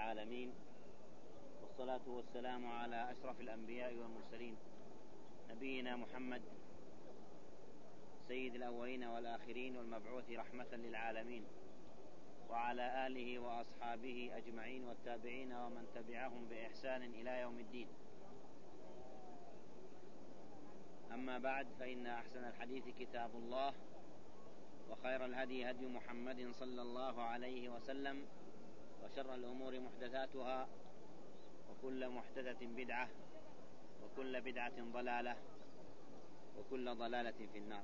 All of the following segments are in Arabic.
العالمين والصلاة والسلام على أشرف الأنبياء والمرسلين نبينا محمد سيد الأولين والآخرين والمبعوث رحمة للعالمين وعلى آله وأصحابه أجمعين والتابعين ومن تبعهم بإحسان إلى يوم الدين. أما بعد فإن أحسن الحديث كتاب الله وخير الهدي هدي محمد صلى الله عليه وسلم وشر الأمور محدثاتها وكل محدثة بدعة وكل بدعة ضلالة وكل ضلالة في النار.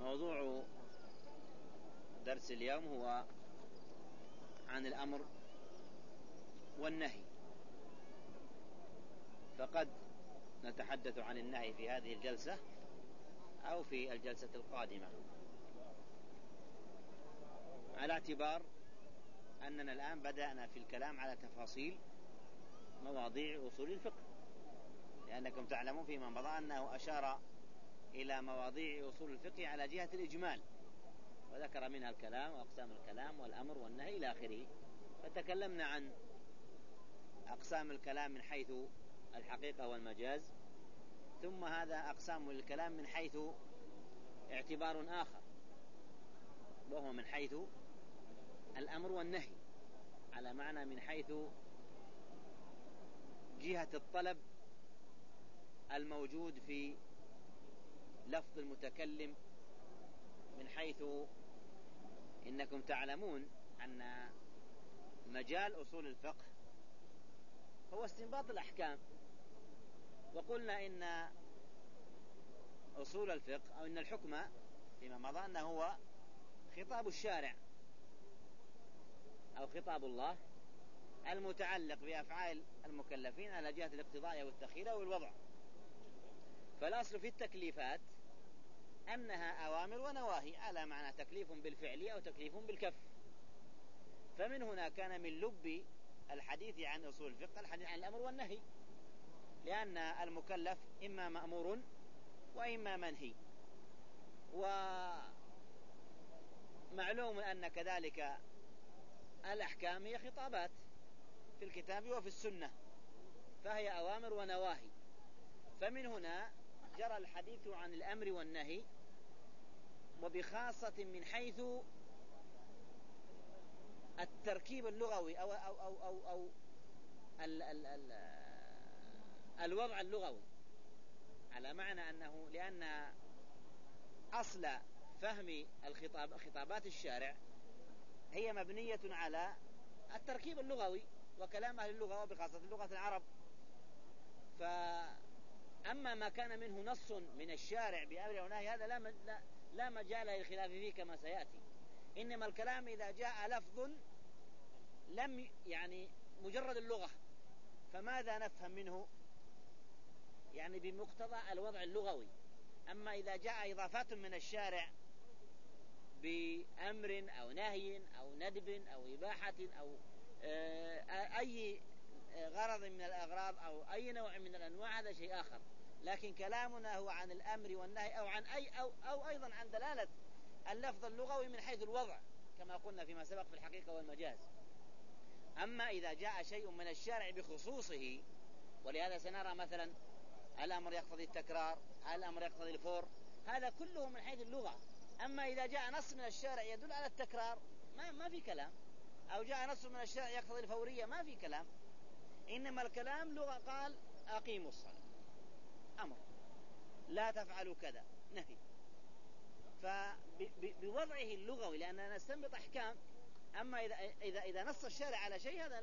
موضوع درس اليوم هو عن الأمر والنهي. فقد نتحدث عن النهي في هذه الجلسة أو في الجلسة القادمة. على اعتبار أننا الآن بدأنا في الكلام على تفاصيل مواضيع أصول الفقه. لأنكم تعلمون فيما مضى أنه أشار إلى مواضيع أصول الفقه على جهة الإجمال وذكر منها الكلام وأقسام الكلام والأمر والنهي إلى آخره. فتكلمنا عن أقسام الكلام من حيث الحقيقة والمجاز ثم هذا أقسام الكلام من حيث اعتبار آخر وهو من حيث الأمر والنهي على معنى من حيث جهة الطلب الموجود في لفظ المتكلم من حيث إنكم تعلمون أن مجال أصول الفقه هو استنباط الأحكام. وقلنا إن أصول الفقه أو إن الحكم فيما مضى أنه هو خطاب الشارع. أو خطاب الله المتعلق بأفعال المكلفين على جهة الاقتضاء والتخيير أو الوضع. فالأصل في التكليفات أنها أوامر ونواهي على معنى تكليف بالفعل أو تكليف بالكف. فمن هنا كان من لب الحديث عن أصول الفقه الحديث عن الأمر والنهي. لأن المكلف إما مأمور وإما منهي. ومعلوم أن كذلك الأحكام هي خطابات في الكتاب وفي السنة فهي أوامر ونواهي. فمن هنا جرى الحديث عن الأمر والنهي وبخاصة من حيث التركيب اللغوي أو أو أو أو, أو ال ال ال الوضع اللغوي. على معنى أنه لأن أصل فهم الخطاب خطابات الشارع هي مبنية على التركيب اللغوي وكلام أهل اللغة وبخاصة لغة العرب. فأما ما كان منه نص من الشارع بأمر أو نهي هذا لا لا, مجال للخلاف فيه كما سيأتي. إنما الكلام إذا جاء لفظ لم يعني مجرد اللغة فماذا نفهم منه؟ يعني بمقتضى الوضع اللغوي. أما إذا جاء إضافات من الشارع بأمر أو نهي أو ندب أو إباحة أو آه، أي غرض من الأغراض أو أي نوع من الأنواع هذا شيء آخر. لكن كلامنا هو عن الأمر والنهي أو عن أي أو, أو أيضا عن دلالة اللفظ اللغوي من حيث الوضع كما قلنا فيما سبق في الحقيقة والمجاز. أما إذا جاء شيء من الشارع بخصوصه ولهذا سنرى مثلا الأمر يقتضي التكرار؟ الأمر يقتضي الفور؟ هذا كله من حيث اللغة. أما إذا جاء نص من الشارع يدل على التكرار ما, ما في كلام. أو جاء نص من الشارع يقتضي الفورية ما في كلام. إنما الكلام لغة قال أقيموا الصلاة. أمر. لا تفعلوا كذا. نهي. فبوضعه اللغوي لأننا نستنبط أحكام. أما إذا إذا إذا نص الشارع على شيء هذا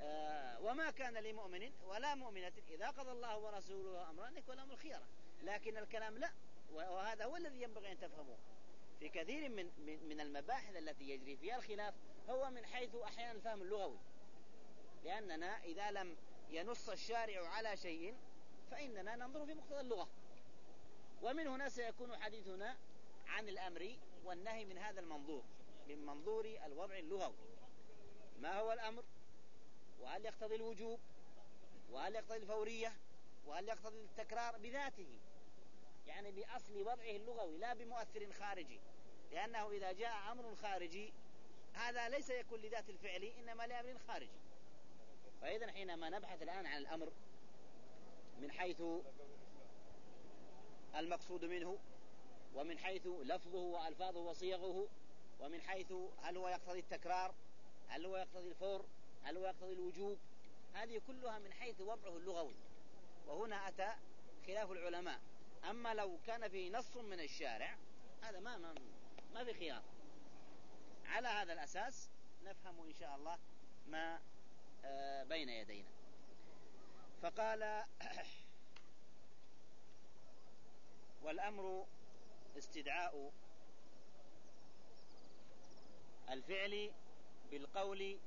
آه وما كان لمؤمن ولا مؤمنة إذا قضى الله ورسوله أمرا يكون لهم الخيرة لكن الكلام لا. وهذا هو الذي ينبغي أن تفهموه. في كثير من من المباحث التي يجري فيها الخلاف هو من حيث أحيانا الفهم اللغوي. لأننا إذا لم ينص الشارع على شيء فإننا ننظر في مقتضى اللغة. ومن هنا سيكون حديثنا عن الأمر والنهي من هذا المنظور من منظور الوضع اللغوي. ما هو الأمر؟ وهل يقتضي الوجوب؟ وهل يقتضي الفورية؟ وهل يقتضي التكرار بذاته؟ يعني بأصل وضعه اللغوي لا بمؤثر خارجي. لأنه إذا جاء أمر خارجي هذا ليس يكون لذات الفعل إنما لأمر خارجي. فإذا حينما نبحث الآن عن الأمر من حيث المقصود منه ومن حيث لفظه وألفاظه وصيغه ومن حيث هل هو يقتضي التكرار هل هو يقتضي الفور هل هو يقتضي الوجوب هذه كلها من حيث وضعه اللغوي. وهنا أتى خلاف العلماء. أما لو كان فيه نص من الشارع هذا ما ما, ما في خيار. على هذا الأساس نفهم إن شاء الله ما آه، بين يدينا. فقال والأمر استدعاء الفعل بالقول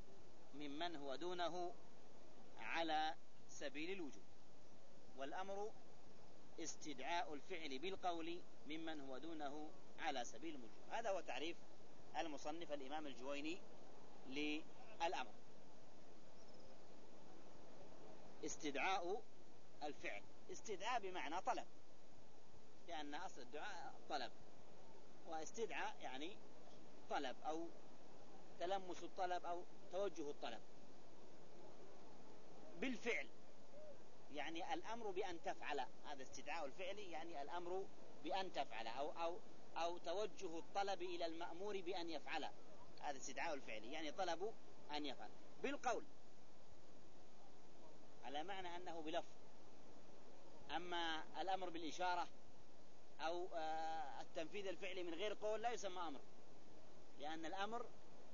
ممن هو دونه على سبيل الوجوب. والأمر استدعاء الفعل بالقول ممن هو دونه على سبيل الوجوب هذا هو تعريف المصنف الإمام الجويني للأمر. استدعاء الفعل. استدعاء بمعنى طلب. لأن أصل الدعاء طلب. واستدعاء يعني طلب أو تلمس الطلب أو توجه الطلب. بالفعل. يعني الأمر بأن تفعل. هذا استدعاء الفعل يعني الأمر بأن تفعل أو أو أو توجه الطلب إلى المأمور بأن يفعل. هذا استدعاء الفعل يعني طلب أن يفعل. بالقول. على معنى أنه بلفظ. أما الأمر بالإشارة أو آه، التنفيذ الفعلي من غير قول لا يسمى أمر. لأن الأمر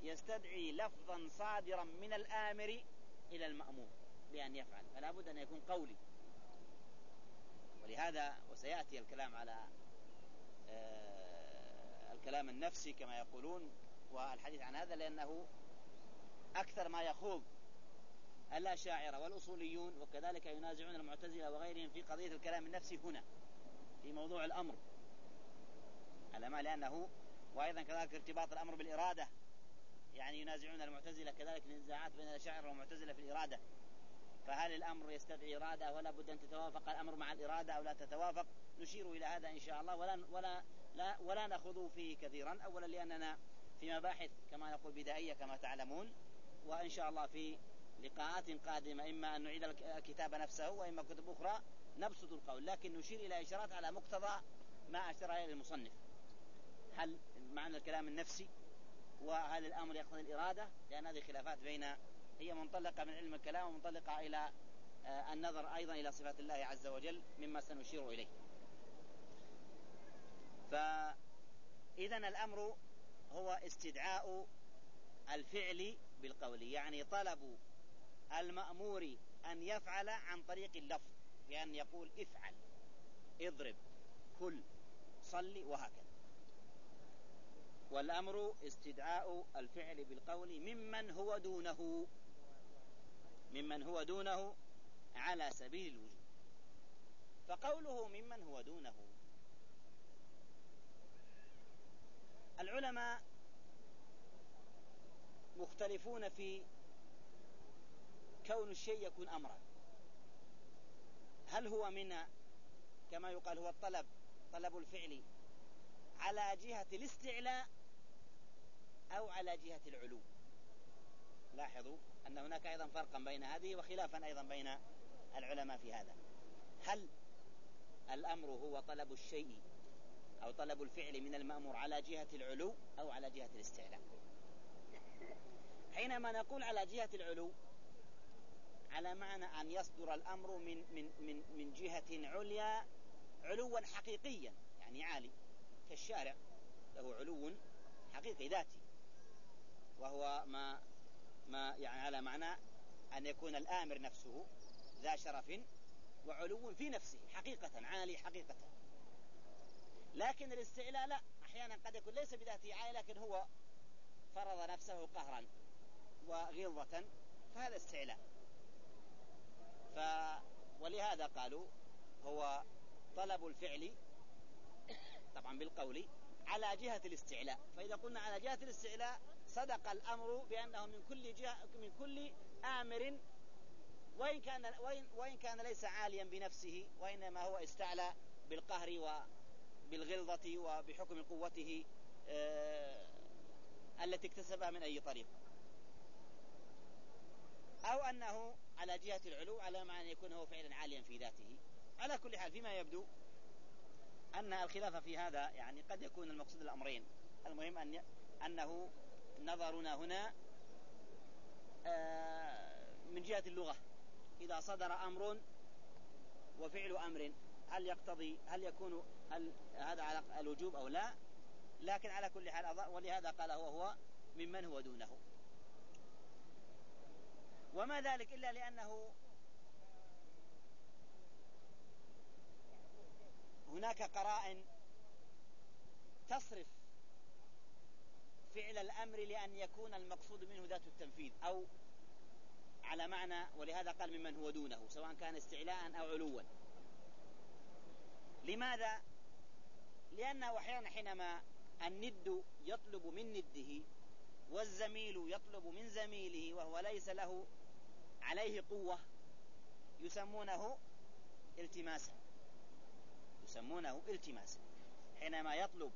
يستدعي لفظا صادرا من الآمر إلى المأمور. بأن يفعل فلا بد أن يكون قولي. ولهذا وسيأتي الكلام على آه، الكلام النفسي كما يقولون والحديث عن هذا لأنه أكثر ما يخوض الأشاعرة والأصوليون وكذلك ينازعون المعتزلة وغيرهم في قضية الكلام النفسي هنا في موضوع الأمر. على ما لأنه وأيضا كذلك ارتباط الأمر بالإرادة. يعني ينازعون المعتزلة كذلك النزاعات بين الأشاعرة والمعتزلة في الإرادة. فهل الأمر يستدعي إرادة ولا بد أن تتوافق؟ الأمر مع الإرادة أو لا تتوافق؟ نشير إلى هذا إن شاء الله. ولا ولا لا ولا نخوض فيه كثيرا. أولا لأننا في مباحث كما نقول بدائية كما تعلمون. وإن شاء الله في لقاءات قادمة إما أن نعيد الكتاب نفسه وإما كتب أخرى نبسط القول. لكن نشير إلى إشارات على مقتضى ما أشار إليه المصنف. هل معنى الكلام النفسي؟ وهل الأمر يقتضي الإرادة؟ لأن هذه خلافات بين هي منطلقة من علم الكلام ومنطلقة إلى آه، النظر أيضا إلى صفات الله عز وجل مما سنشير إليه. فإذا الأمر هو استدعاء الفعل بالقول يعني طلب المأمور أن يفعل عن طريق اللفظ بأن يقول افعل اضرب كل صلي وهكذا. والأمر استدعاء الفعل بالقول ممن هو دونه. ممن هو دونه على سبيل الوجوب فقوله ممن هو دونه. العلماء مختلفون في كون الشيء يكون أمرا. هل هو من كما يقال هو الطلب طلب الفعل على جهة الاستعلاء أو على جهة العلو؟ لاحظوا. أن هناك أيضا فرقا بين هذه وخلافا أيضا بين العلماء في هذا. هل الأمر هو طلب الشيء أو طلب الفعل من المأمور على جهة العلو أو على جهة الاستعلاء؟ حينما نقول على جهة العلو على معنى أن يصدر الأمر من من من من جهة عليا علوا حقيقيا يعني عالي. كالشارع له علو حقيقي ذاتي وهو ما ما يعني على معنى أن يكون الآمر نفسه ذا شرف وعلو في نفسه حقيقة عالي حقيقة. لكن الاستعلاء لا أحيانا قد يكون ليس بذاته عالي لكن هو فرض نفسه قهرا وغلظة فهذا استعلاء. ف ولهذا قالوا هو طلب الفعل طبعا بالقول على جهة الاستعلاء. فإذا قلنا على جهة الاستعلاء صدق الأمر بأنه من كل جهة من كل آمر وإن كان وإن, وإن كان ليس عاليا بنفسه وإنما هو استعلى بالقهر وبالغلظة وبحكم قوته آه، التي اكتسبها من أي طريق. أو أنه على جهة العلو على معنى أن يكون هو فعلا عاليا في ذاته. على كل حال فيما يبدو أن الخلاف في هذا يعني قد يكون المقصود الأمرين. المهم أن أنه نظرنا هنا آه، من جهة اللغة. إذا صدر أمر وفعل أمر هل يقتضي هل يكون هل هذا على الوجوب أو لا؟ لكن على كل حال ولهذا قال هو هو ممن هو دونه. وما ذلك إلا لأنه هناك قرائن تصرف فعل الأمر لأن يكون المقصود منه ذات التنفيذ أو على معنى ولهذا قال ممن هو دونه سواء كان استعلاء أو علوا. لماذا؟ لأنه أحيانا حينما الند يطلب من نده والزميل يطلب من زميله وهو ليس له عليه قوة يسمونه التماسا. يسمونه التماسا. حينما يطلب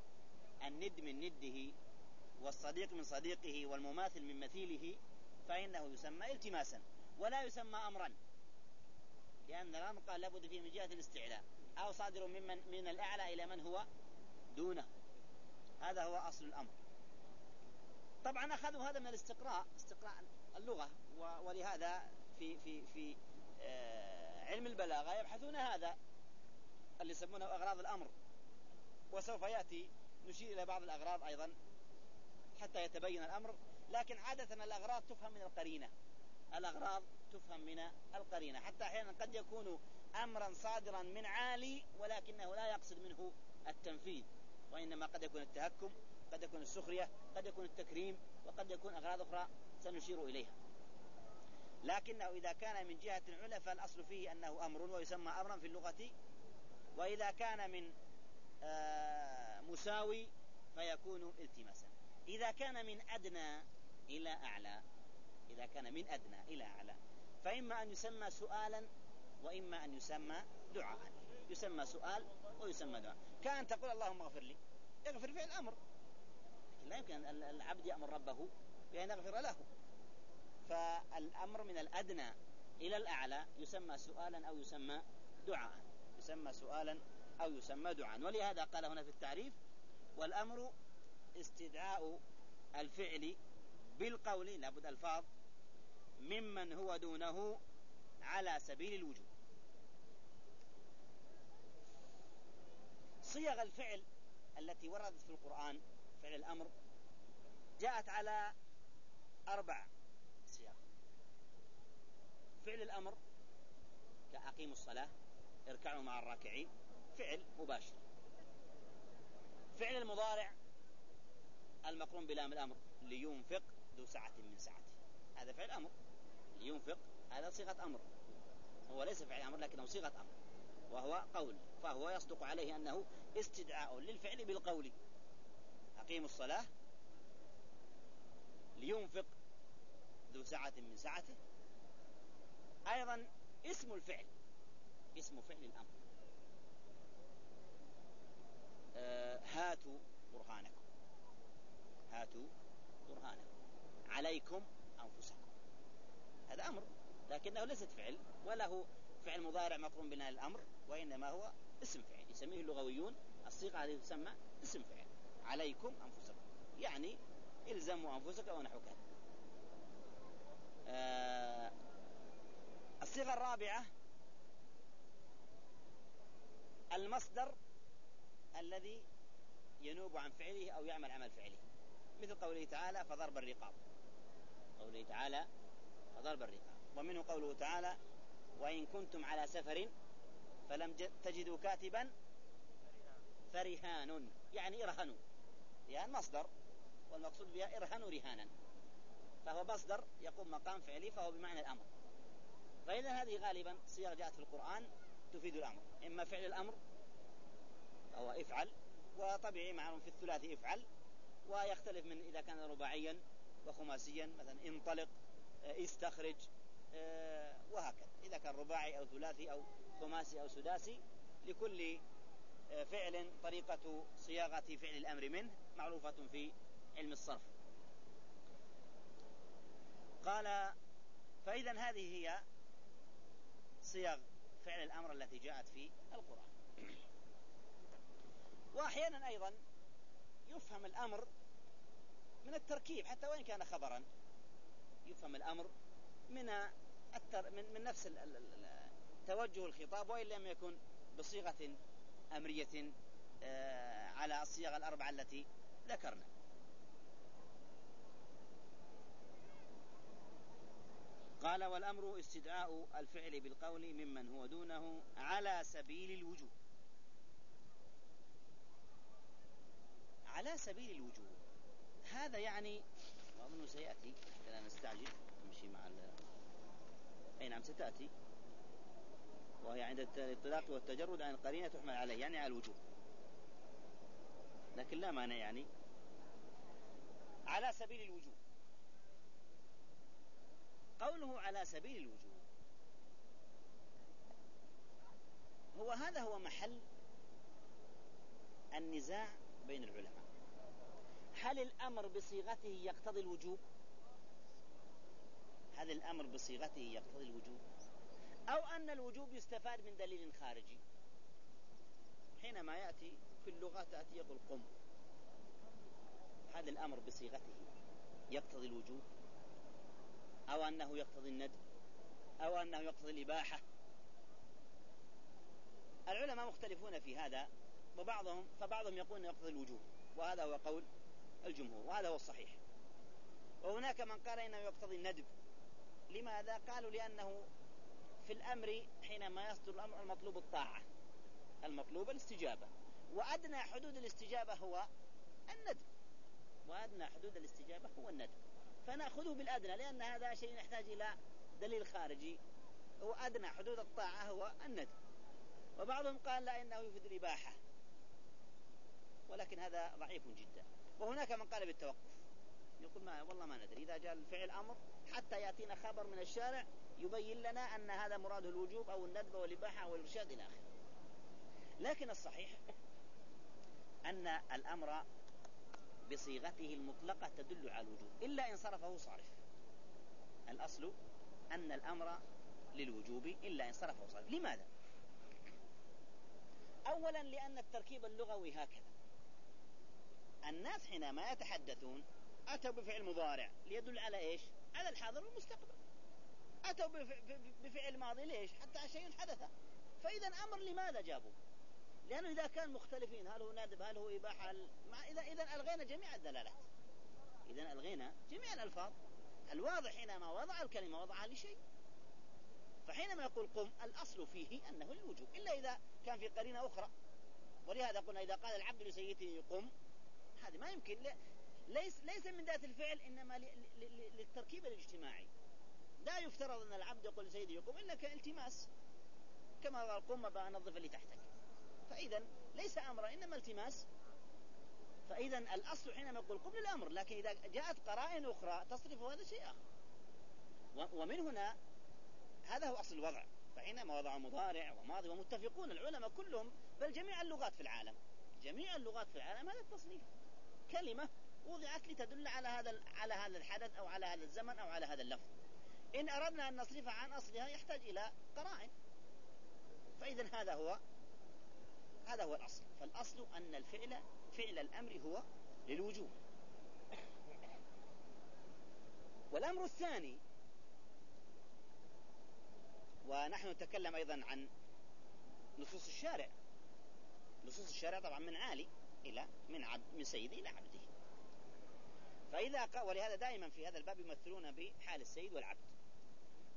الند من نده والصديق من صديقه والمماثل من مثيله فإنه يسمى التماسا ولا يسمى أمرا لأن الأمر قال لابد فيه من جهة الاستعلاء. أو صادر ممن من الأعلى إلى من هو دونه. هذا هو أصل الأمر. طبعا أخذوا هذا من الاستقراء استقراء اللغة ولهذا في في في آه، علم البلاغة يبحثون هذا اللي يسمونه أغراض الأمر. وسوف يأتي نشير إلى بعض الأغراض أيضا. حتى يتبين الأمر لكن عادة الأغراض تفهم من القرينة. الأغراض تفهم من القرينة. حتى أحيانا قد يكون أمرا صادرا من عالي ولكنه لا يقصد منه التنفيذ. وإنما قد يكون التهكم قد يكون السخرية قد يكون التكريم وقد يكون أغراض أخرى سنشير إليها. لكنه إذا كان من جهة العلا فالأصل فيه أنه أمر ويسمى أمرا في اللغة. وإذا كان من آه، مساوي فيكون التماسا. إذا كان من أدنى إلى أعلى. إذا كان من أدنى إلى أعلى. فإما أن يسمى سؤالا وإما أن يسمى دعاء. يسمى سؤال ويسمى دعاء. كأن تقول اللهم اغفر لي. يغفر فعل الأمر لا يمكن العبد يأمر ربه بأن يغفر له. فالأمر من الأدنى إلى الأعلى يسمى سؤالا أو يسمى دعاء. يسمى سؤالا أو يسمى دعاء. ولهذا قال هنا في التعريف والأمر استدعاء الفعل بالقول لابد ألفاظ ممن هو دونه على سبيل الوجوب. صيغ الفعل التي وردت في القرآن فعل الأمر جاءت على أربع صيغ فعل الأمر كأقيموا الصلاة اركعوا مع الراكعين فعل مباشر. فعل المضارع المقرون بلام الأمر لينفق ذو سعة من سعته. هذا فعل أمر. لينفق هذا صيغة أمر. هو ليس فعل أمر لكنه صيغة أمر. وهو قول. فهو يصدق عليه أنه استدعاء للفعل بالقول. أقيموا الصلاة. لينفق ذو سعة من سعته. أيضا اسم الفعل. اسم فعل الأمر. آه هاتوا برهانكم. هاتوا برهانكم. عليكم أنفسكم. هذا أمر لكنه ليست فعل ولا هو فعل مضارع مقرون بناء الأمر وإنما هو اسم فعل يسميه اللغويون. الصيغة هذه تسمى اسم فعل. عليكم أنفسكم. يعني إلزموا أنفسكم ونحو كذا آه الصيغة الرابعة المصدر الذي ينوب عن فعله أو يعمل عمل فعله. مثل قوله تعالى فضرب الرقاب. قوله تعالى فضرب الرقاب. ومنه قوله تعالى وإن كنتم على سفر فلم تجدوا كاتبا فرهان. يعني ارهنوا رهان مصدر. والمقصود بها ارهنوا رهانا. فهو مصدر يقوم مقام فعلي فهو بمعنى الأمر. فإذا هذه غالبا صيغ جاءت في القرآن تفيد الأمر. إما فعل الأمر فهو افعل وطبيعي معلوم في الثلاثي افعل ويختلف من إذا كان رباعيا وخماسيا مثلا انطلق آه، استخرج آه، وهكذا. إذا كان رباعي أو ثلاثي أو خماسي أو سداسي لكل فعل طريقة صياغة فعل الأمر منه معروفة في علم الصرف. قال فإذا هذه هي صيغ فعل الأمر التي جاءت في القرآن. وأحيانا أيضا يفهم الأمر من التركيب حتى وإن كان خبرا. يفهم الأمر من التر من, من نفس توجه الخطاب وإن لم يكن بصيغة أمرية آه، على الصيغ الأربعة التي ذكرنا. قال والأمر استدعاء الفعل بالقول ممن هو دونه على سبيل الوجوب. على سبيل الوجوب. هذا يعني وأظنه سيأتي لا نستعجل نمشي مع أي نعم ستأتي. وهي عند الاطلاق والتجرد عن القرينة تحمل عليه يعني على الوجوب. لكن لا مانع يعني. على سبيل الوجوب. قوله على سبيل الوجوب. هو هذا هو محل النزاع بين العلماء. هل الأمر بصيغته يقتضي الوجوب؟ هل الأمر بصيغته يقتضي الوجوب؟ أو أن الوجوب يستفاد من دليل خارجي؟ حينما يأتي في اللغة تأتي يقول قم. هذا الأمر بصيغته يقتضي الوجوب؟ أو أنه يقتضي الند؟ أو أنه يقتضي الإباحة؟ العلماء مختلفون في هذا وبعضهم فبعضهم يقول يقتضي الوجوب وهذا هو قول الجمهور وهذا هو الصحيح. وهناك من قال إنه يقتضي الندب. لماذا؟ قالوا لأنه في الأمر حينما يصدر الأمر المطلوب الطاعة المطلوب الاستجابة. وأدنى حدود الاستجابة هو الندب. وأدنى حدود الاستجابة هو الندب. فنأخذه بالأدنى لأن هذا شيء يحتاج إلى دليل خارجي. وأدنى حدود الطاعة هو الندب. وبعضهم قال لا إنه يفيد الإباحة. ولكن هذا ضعيف جدا. وهناك من قال بالتوقف. يقول ما والله ما ندري. إذا جاء الفعل أمر حتى يأتينا خبر من الشارع يبين لنا أن هذا مراده الوجوب أو الندب والإباحة والإرشاد إلى آخره. لكن الصحيح أن الأمر بصيغته المطلقة تدل على الوجوب إلا إن صرفه صارف. الأصل أن الأمر للوجوب إلا إن صرفه صارف. لماذا؟ أولا لأن التركيب اللغوي هكذا. الناس حينما يتحدثون أتوا بفعل مضارع ليدل على إيش؟ على الحاضر والمستقبل. أتوا بفعل ماضي ليش؟ حتى شيء حدث. فإذا أمر لماذا جابوه لأنه إذا كان مختلفين هل هو ندب هل هو إباحة مع إذا إذا ألغينا جميع الدلالات. إذا ألغينا جميع الألفاظ. الواضح حينما وضع الكلمة وضعها لشيء. فحينما يقول قم الأصل فيه أنه الوجوب إلا إذا كان في قرينة أخرى. ولهذا قلنا إذا قال العبد لسيده قم هذه ما يمكن. ليس ليس من ذات الفعل إنما للتركيب الاجتماعي. لا يفترض أن العبد يقول لسيده يقوم إلا كالتماس كما قال قم بنظف اللي تحتك. فاذا ليس امرا إنما التماس. فاذا الأصل حينما يقول قم للأمر لكن إذا جاءت قرائن أخرى تصرف هذا شيء اخر ومن هنا هذا هو أصل الوضع. فحينما وضعوا مضارع وماضي ومتفقون العلماء كلهم بل جميع اللغات في العالم. جميع اللغات في العالم هذا التصنيف. كلمة وضعت لتدل على هذا على هذا الحدث أو على هذا الزمن أو على هذا اللفظ. إن أردنا أن نصرفها عن أصلها يحتاج إلى قرائن. فإذا هذا هو هذا هو الأصل، فالأصل أن الفعل فعل الأمر هو للوجوب. والأمر الثاني ونحن نتكلم أيضا عن نصوص الشارع نصوص الشارع طبعا من عالي إلى من عبد من سيده إلى عبده. فإذا قال ولهذا دائما في هذا الباب يمثلون بحال السيد والعبد.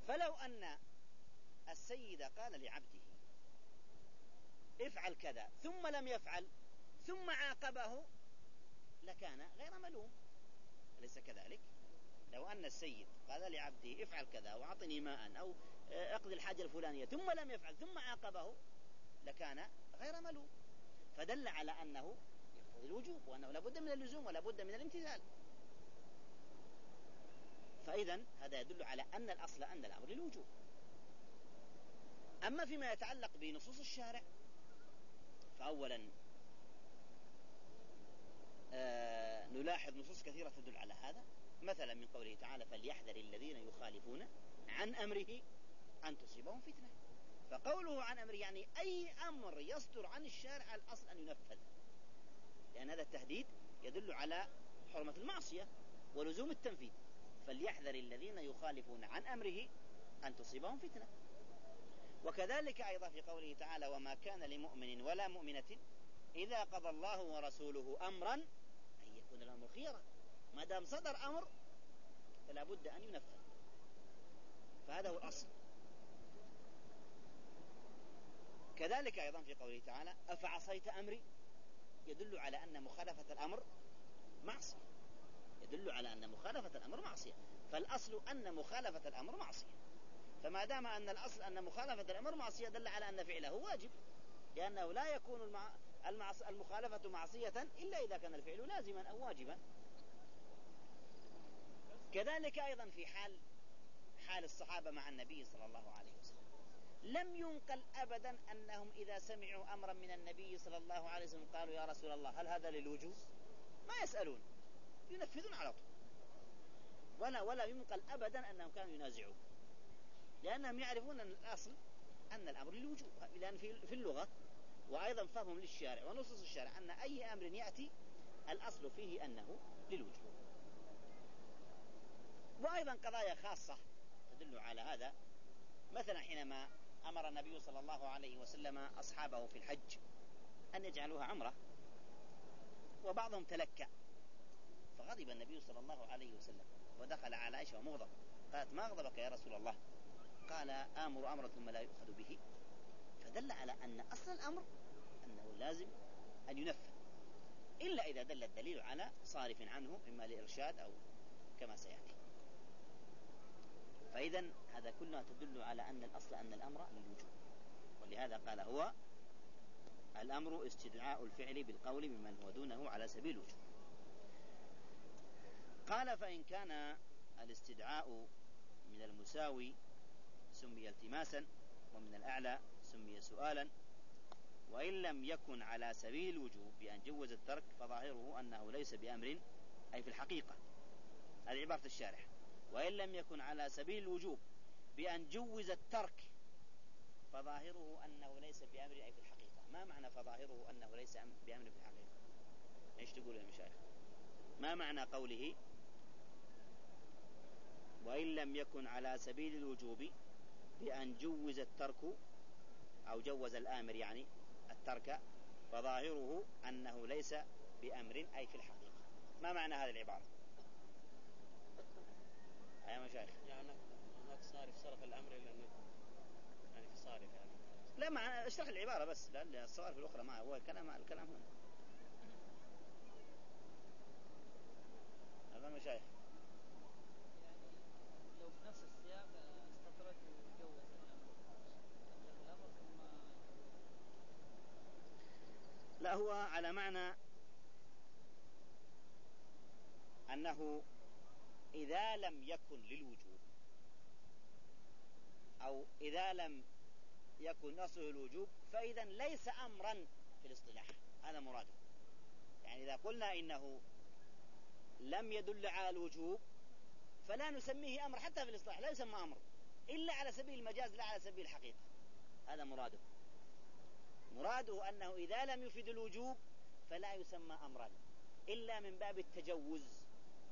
فلو أن السيد قال لعبده افعل كذا ثم لم يفعل ثم عاقبه لكان غير ملوم. أليس كذلك؟ لو أن السيد قال لعبده افعل كذا وأعطني ماء أو أقضي الحاجة الفلانية ثم لم يفعل ثم عاقبه لكان غير ملوم. فدل على أنه الوجوب وأنه لابد من اللزوم ولا بد من الامتثال. فإذا هذا يدل على أن الأصل أن الأمر للوجوب. أما فيما يتعلق بنصوص الشارع فأولا آه نلاحظ نصوص كثيرة تدل على هذا. مثلا من قوله تعالى فليحذر الذين يخالفون عن أمره أن تصيبهم فتنة. فقوله عن أمره يعني أي أمر يصدر عن الشارع الأصل أن ينفذ. لأن هذا التهديد يدل على حرمة المعصية ولزوم التنفيذ. فليحذر الذين يخالفون عن أمره أن تصيبهم فتنة. وكذلك أيضا في قوله تعالى وما كان لمؤمن ولا مؤمنة إذا قضى الله ورسوله أمرا أن يكون الأمر خيرا ما دام صدر أمر فلا بد أن ينفذ. فهذا هو الأصل. كذلك أيضا في قوله تعالى أفعصيت أمري يدل على أن مخالفة الأمر معصية. يدل على أن مخالفة الأمر معصية. فالأصل أن مخالفة الأمر معصية. فما دام أن الأصل أن مخالفة الأمر معصية دل على أن فعله واجب. لأنه لا يكون. المخالفة معصية إلا إذا كان الفعل لازما أو واجبا. كذلك أيضا في حال حال الصحابة مع النبي صلى الله عليه وسلم. لم ينقل أبدا أنهم إذا سمعوا أمرا من النبي صلى الله عليه وسلم قالوا يا رسول الله هل هذا للوجوب؟ ما يسألون ينفذون على طول. ولا ولا ينقل أبدا أنهم كانوا ينازعون لأنهم يعرفون أن الأصل أن الأمر للوجوب. لأن في اللغة وأيضا فهم للشارع ونصوص الشارع أن أي أمر يأتي الأصل فيه أنه للوجوب. وأيضا قضايا خاصة تدل على هذا. مثلا حينما أمر النبي صلى الله عليه وسلم أصحابه في الحج أن يجعلوها عمرة وبعضهم تلكأ فغضب النبي صلى الله عليه وسلم ودخل على عائشة ومغضب قالت ما غضبك يا رسول الله؟ قال آمر أمرا ثم لا يؤخذ به. فدل على أن أصل الأمر أنه لازم أن ينفذ إلا إذا دل الدليل على صارف عنه إما لإرشاد أو كما سيأتي. فإذا هذا كله تدل على أن الأصل أن الأمر للوجوب ولهذا قال هو الأمر استدعاء الفعل بالقول ممن هو دونه على سبيل الوجوب. قال فإن كان الاستدعاء من المساوي سمي التماسا ومن الأعلى سمي سؤالا وإن لم يكن على سبيل الوجوب بأن جوز الترك فظاهره أنه ليس بأمر أي في الحقيقة. هذه عبارة الشارح. وإن لم يكن على سبيل الوجوب بأن جوز الترك فظاهره أنه ليس بأمر أي في الحقيقة ما معنى فظاهره أنه ليس بأمر في الحقيقة إيش تقول يا مشايخ؟ ما معنى قوله وإن لم يكن على سبيل الوجوب بأن جوز الترك أو جوز الآمر يعني الترك فظاهره أنه ليس بأمر أي في الحقيقة. ما معنى هذه العبارة؟ يا مشايخ يعني هناك صارف صرف الأمر إلى يعني في صارف يعني. لا معنى أشرح العبارة بس لا الصوارف الأخرى ما هو الكلام الكلام هنا هذا مشايخ لا هو على معنى أنه إذا لم يكن للوجوب. أو إذا لم يكن أصله الوجوب فإذا ليس أمرا في الاصطلاح. هذا مراده. يعني إذا قلنا إنه لم يدل على الوجوب فلا نسميه أمر حتى في الاصطلاح لا يسمى أمر. إلا على سبيل المجاز لا على سبيل الحقيقة. هذا مراده. مراده أنه إذا لم يفد الوجوب فلا يسمى أمرا. إلا من باب التجوز.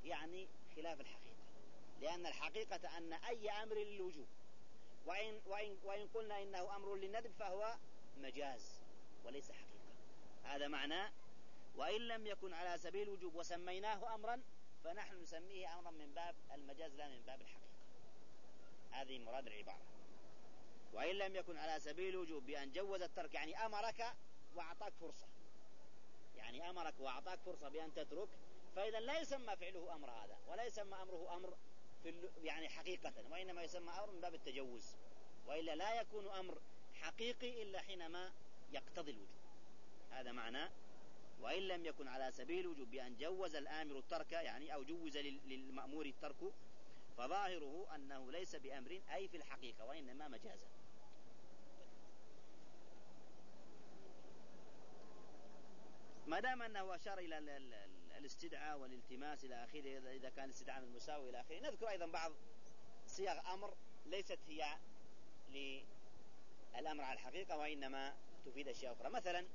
يعني خلاف الحقيقة. لأن الحقيقة أن أي أمر للوجوب وإن, وإن, وإن قلنا إنه أمر للندب فهو مجاز وليس حقيقة. هذا معناه وإن لم يكن على سبيل الوجوب وسميناه أمرا فنحن نسميه أمرا من باب المجاز لا من باب الحقيقة. هذه مراد العبارة. وإن لم يكن على سبيل الوجوب بأن جوز الترك يعني أمرك وأعطاك فرصة. يعني أمرك وأعطاك فرصة بأن تترك فإذا لا يسمى فعله أمر هذا ولا يسمى أمره أمر في يعني حقيقة وإنما يسمى أمر من باب التجوز. وإلا لا يكون أمر حقيقي إلا حينما يقتضي الوجوب. هذا معناه وإن لم يكن على سبيل الوجوب بأن جوز الآمر الترك يعني أو جوز للمأمور الترك فظاهره أنه ليس بأمر أي في الحقيقة وإنما مجازا. ما دام أنه أشار إلى الاستدعاء والالتماس إلى آخره اذا كان استدعاء المساوي إلى آخره. نذكر أيضا بعض صيغ أمر ليست هي للأمر على الحقيقة وإنما تفيد أشياء أخرى. مثلا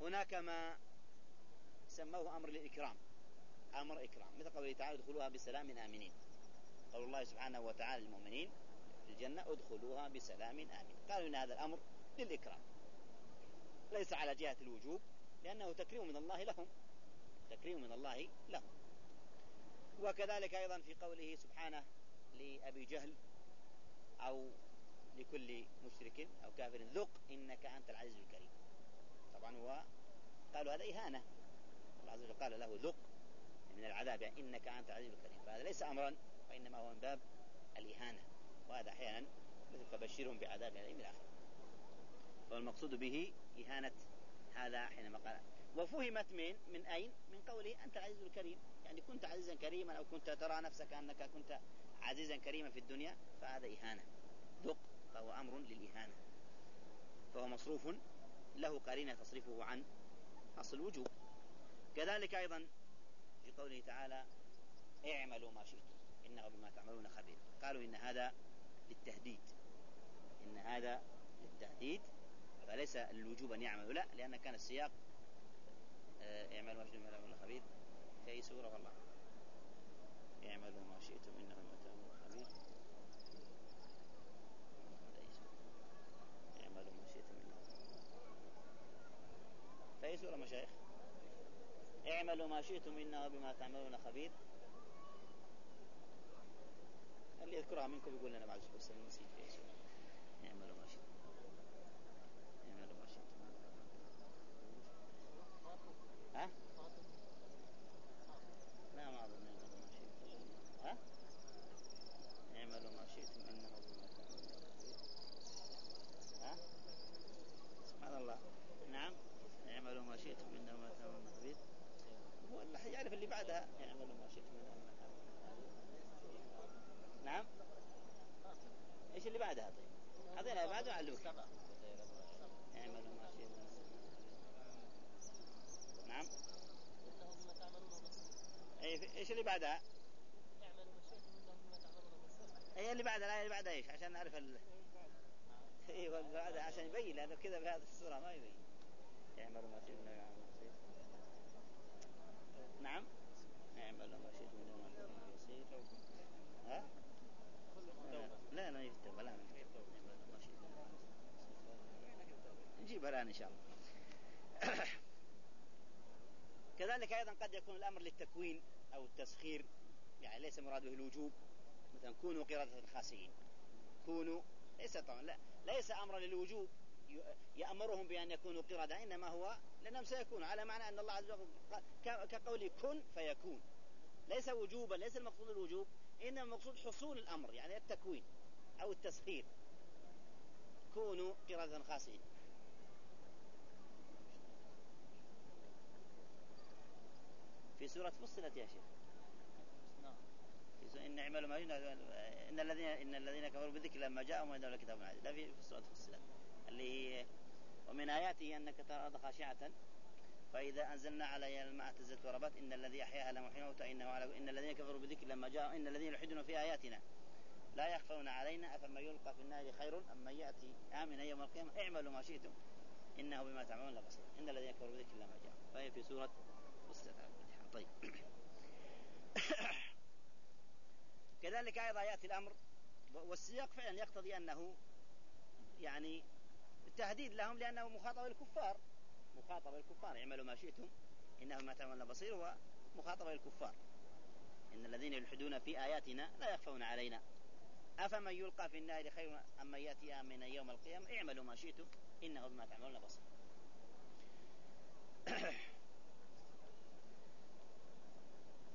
هناك ما سموه أمر للإكرام. أمر إكرام. مثل قوله تعالى ادخلوها بسلام آمنين. قول الله سبحانه وتعالى للمؤمنين في الجنة ادخلوها بسلام امن قالوا إن هذا الأمر للإكرام. ليس على جهة الوجوب لأنه تكريم من الله لهم. تكريم من الله لهم وكذلك أيضا في قوله سبحانه لأبي جهل أو لكل مشرك أو كافر ذق إنك أنت العزيز الكريم. طبعا هو قالوا هذا إهانة. الله عز وجل قال له ذق من العذاب يعني إنك أنت العزيز الكريم. فهذا ليس أمرا وإنما هو من باب الإهانة. وهذا أحيانا مثل فبشرهم بعذاب إلى آخره والمقصود به إهانة هذا حينما قال وفهمت من من أين؟ من قوله أنت العزيز الكريم. يعني كنت عزيزا كريما أو كنت ترى نفسك أنك كنت عزيزا كريما في الدنيا فهذا إهانة. ذق فهو أمر للإهانة. فهو مصروف له قرينة تصرفه عن أصل الوجوب. كذلك أيضا في قوله تعالى اعملوا ما شئتم. إنه بما تعملون خبير. قالوا إن هذا للتهديد. إن هذا للتهديد. فليس الوجوب أن يعملوا لا لأن كان السياق اعملوا ما شئتم من خبير في سورة والله. اعملوا ما شئتم إنه بما تعملون خبير اعملوا ما شئتم إنه في أي سورة مشايخ. اعملوا ما شئتم إنه بما تعملون خبير اللي يذكرها منكم يقول لنا بعد بس نسيت في أي سورة اعملوا ما شئتم اعملوا ما شئتم ها؟ ما اعملوا ما شئتم ها؟ اعملوا ما شئتم إنه بما تعملون ها؟ سبحان الله. نعم. اعملوا ما شئتم إنه بما تعملون خبير هو اللي يعرف اللي بعدها. اعملوا ما شئتم بما تعملون نعم. إيش اللي بعدها طيب؟ هذين بعده علوك اعملوا ما شئتم نعم. اي إيش اللي بعدها؟ اي اللي بعدها اللي بعدها إيش؟ عشان نعرف ال أيوه اللي بعدها عشان يبين لأنه كذا في هذه السوره ما يبين. اعملوا ما شئتم نعم. اعملوا ما شئتم انه ما يصير ها؟ لا لا يكتب لا ما شئتم نجيبها الآن إن شاء الله. أيضا قد يكون الأمر للتكوين أو التسخير يعني ليس مراده الوجوب مثلا كونوا قردة خاسئين. كونوا ليس طبعا لا ليس أمرا للوجوب. يأمرهم بأن يكونوا قردة إنما هو لأنهم سيكونوا على معنى أن الله عز وجل كقول كن فيكون. ليس وجوبا ليس المقصود الوجوب إنما المقصود حصول الأمر يعني التكوين أو التسخير. كونوا قردة خاسئين. في سورة فصلت يا شيخ. نعم. إن اعملوا ما إن الذين إن الذين كفروا بالذكر لما جاءهم وإنه لكتاب عزيز لا في سورة فصلت. اللي هي ومن آياته أنك ترى الأرض خاشعة. فإذا أنزلنا عليها الماء اهتزت وربت. إن الذي أحياها لمحيي الموتى. إنه على إن الذين كفروا بالذكر لما جاءوا إن الذين يلحدون في آياتنا. لا يخفون علينا أفمن يلقى في النار خير أم من يأتي آمنا يوم القيامة. اعملوا ما شئتم. إنه بما تعملون لبصير. إن الذين كفروا بالذكر لما جاءوا فهي في سورة فصلت. طيب. كذلك أيضا يأتي الأمر والسياق فعلا يقتضي أنه يعني تهديد لهم لأنه مخاطب الكفار. مخاطب الكفار اعملوا ما شئتم إنه ما تعملون بصير هو مخاطب الكفار. إن الذين يلحدون في آياتنا لا يخفون علينا. أفمن يلقى في النار خير أم من يأتي آمنا يوم القيامة؟ اعملوا ما شئتم إنه بما تعملون بصير.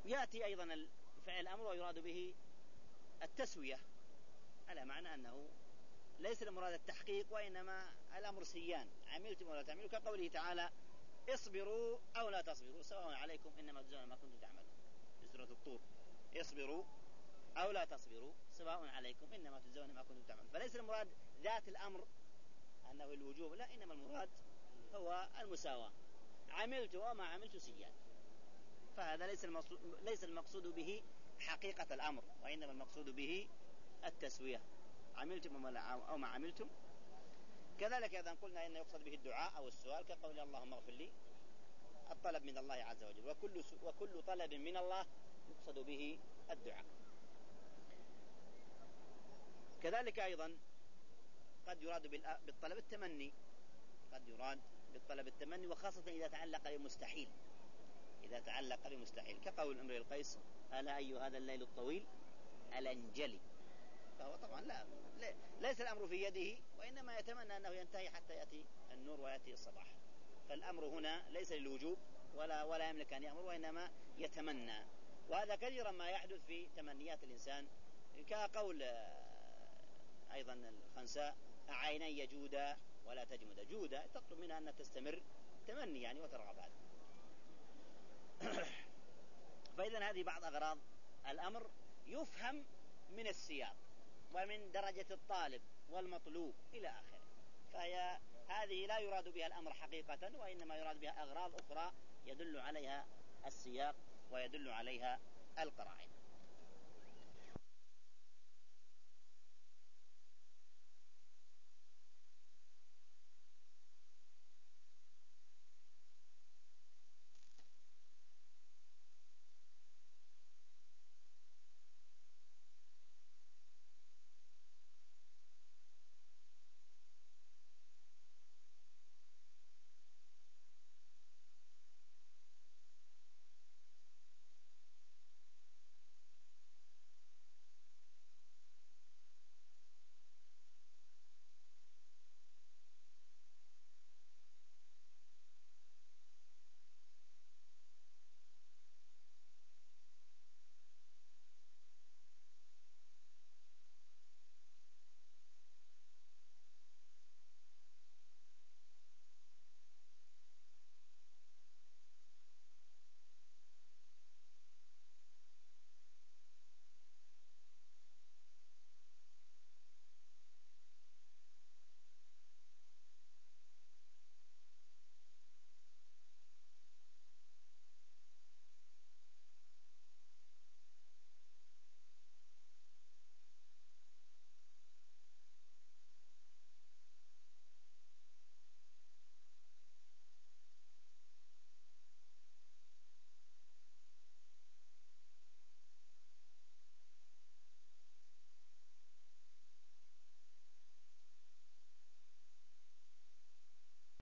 يأتي أيضا فعل الأمر ويراد به التسوية على معنى أنه ليس المراد التحقيق وإنما الأمر سيان. عملتم ولا تعملوا كقوله تعالى اصبروا أو لا تصبروا. سواء عليكم إنما تجزون ما كنتم تعملون. سورة الطور. اصبروا أو لا تصبروا. سواء عليكم إنما تجزون ما كنتم تعملون. فليس المراد ذات الأمر أنه الوجوب لا إنما المراد هو المساواة. عملت وما عملت سيان. فهذا ليس المقصود, ليس المقصود به حقيقة الأمر وإنما المقصود به التسوية. عملتم أو ما عملتم؟ كذلك أيضا قلنا إن يقصد به الدعاء أو السؤال كقول اللهم اغفر لي الطلب من الله عز وجل وكل وكل طلب من الله يقصد به الدعاء. كذلك أيضا قد يراد بالطلب التمني قد يراد بالطلب التمني وخاصة إذا تعلق بمستحيل. إذا تعلق بمستحيل. كقول امرئ القيس ألا أي هذا الليل الطويل؟ الأنجلي. فهو طبعا لا ليس الأمر في يده وإنما يتمنى أنه ينتهي حتى يأتي النور ويأتي الصباح. فالأمر هنا ليس للوجوب ولا ولا يملك أن يأمر وإنما يتمنى. وهذا كثيرا ما يحدث في تمنيات الإنسان. كقول أيضا الخنساء أعيني جودا ولا تجمد جودا تطلب منها أن تستمر تمني يعني وترغب. هذا فإذا هذه بعض أغراض الأمر يفهم من السياق ومن درجة الطالب والمطلوب إلى آخره. فهي هذه لا يراد بها الأمر حقيقة وإنما يراد بها أغراض أخرى يدل عليها السياق ويدل عليها القرائن.